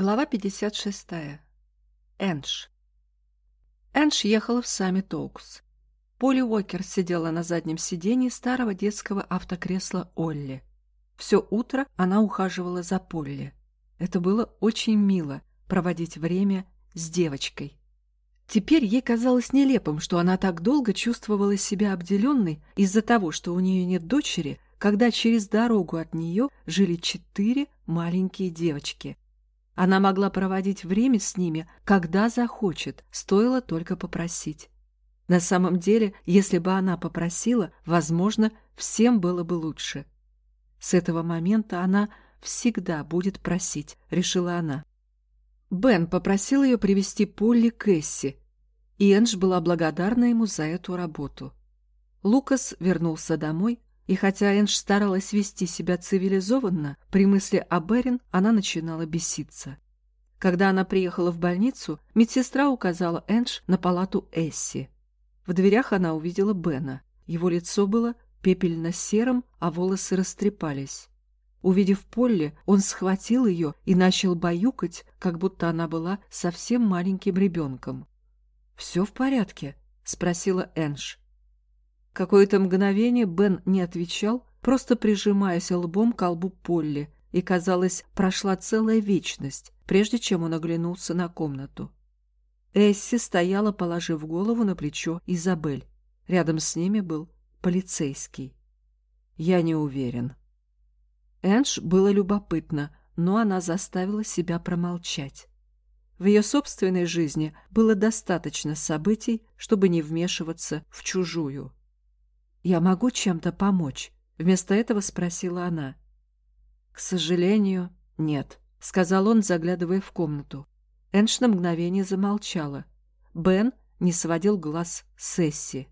Глава 56. Эндж. Эндж ехала в Саммит Оукс. Поли Уокер сидела на заднем сиденье старого детского автокресла Олли. Все утро она ухаживала за Полли. Это было очень мило — проводить время с девочкой. Теперь ей казалось нелепым, что она так долго чувствовала себя обделенной из-за того, что у нее нет дочери, когда через дорогу от нее жили четыре маленькие девочки — она могла проводить время с ними, когда захочет, стоило только попросить. На самом деле, если бы она попросила, возможно, всем было бы лучше. С этого момента она всегда будет просить, решила она. Бен попросил ее привести Полли к Эсси, и Эндж была благодарна ему за эту работу. Лукас вернулся домой, и хотя Эндж старалась вести себя цивилизованно, при мысли о Берин она начинала беситься. Когда она приехала в больницу, медсестра указала Эндж на палату Эсси. В дверях она увидела Бена. Его лицо было пепельно-серым, а волосы растрепались. Увидев Полли, он схватил ее и начал баюкать, как будто она была совсем маленьким ребенком. «Все в порядке?» — спросила Эндж. Какое-то мгновение Бен не отвечал, просто прижимаясь лбом к лбу Полли, и, казалось, прошла целая вечность, прежде чем он оглянулся на комнату. Эсси стояла, положив голову на плечо Изабель. Рядом с ними был полицейский. «Я не уверен». Эндж было любопытно, но она заставила себя промолчать. В ее собственной жизни было достаточно событий, чтобы не вмешиваться в чужую. «Я могу чем-то помочь?» — вместо этого спросила она. «К сожалению, нет», — сказал он, заглядывая в комнату. Эндж на мгновение замолчала. Бен не сводил глаз с Эсси.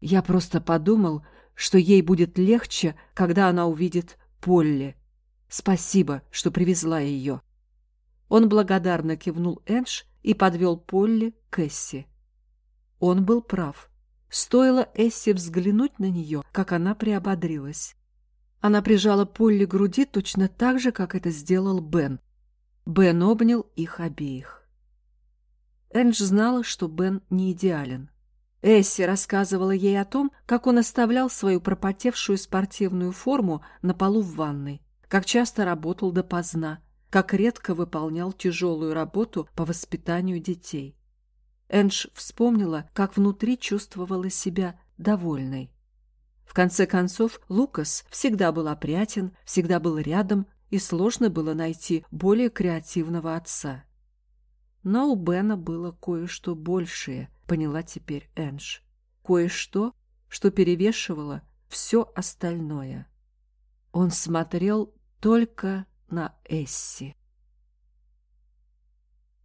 «Я просто подумал, что ей будет легче, когда она увидит Полли. Спасибо, что привезла ее». Он благодарно кивнул Эндж и подвел Полли к Эсси. Он был прав. Стоило Эсси взглянуть на нее, как она приободрилась. Она прижала Полли к груди точно так же, как это сделал Бен. Бен обнял их обеих. Эндж знала, что Бен не идеален. Эсси рассказывала ей о том, как он оставлял свою пропотевшую спортивную форму на полу в ванной, как часто работал допоздна, как редко выполнял тяжелую работу по воспитанию детей. Эндж вспомнила, как внутри чувствовала себя довольной. В конце концов, Лукас всегда был опрятен, всегда был рядом, и сложно было найти более креативного отца. Но у Бена было кое-что большее, поняла теперь Эндж. Кое-что, что перевешивало все остальное. Он смотрел только на Эсси.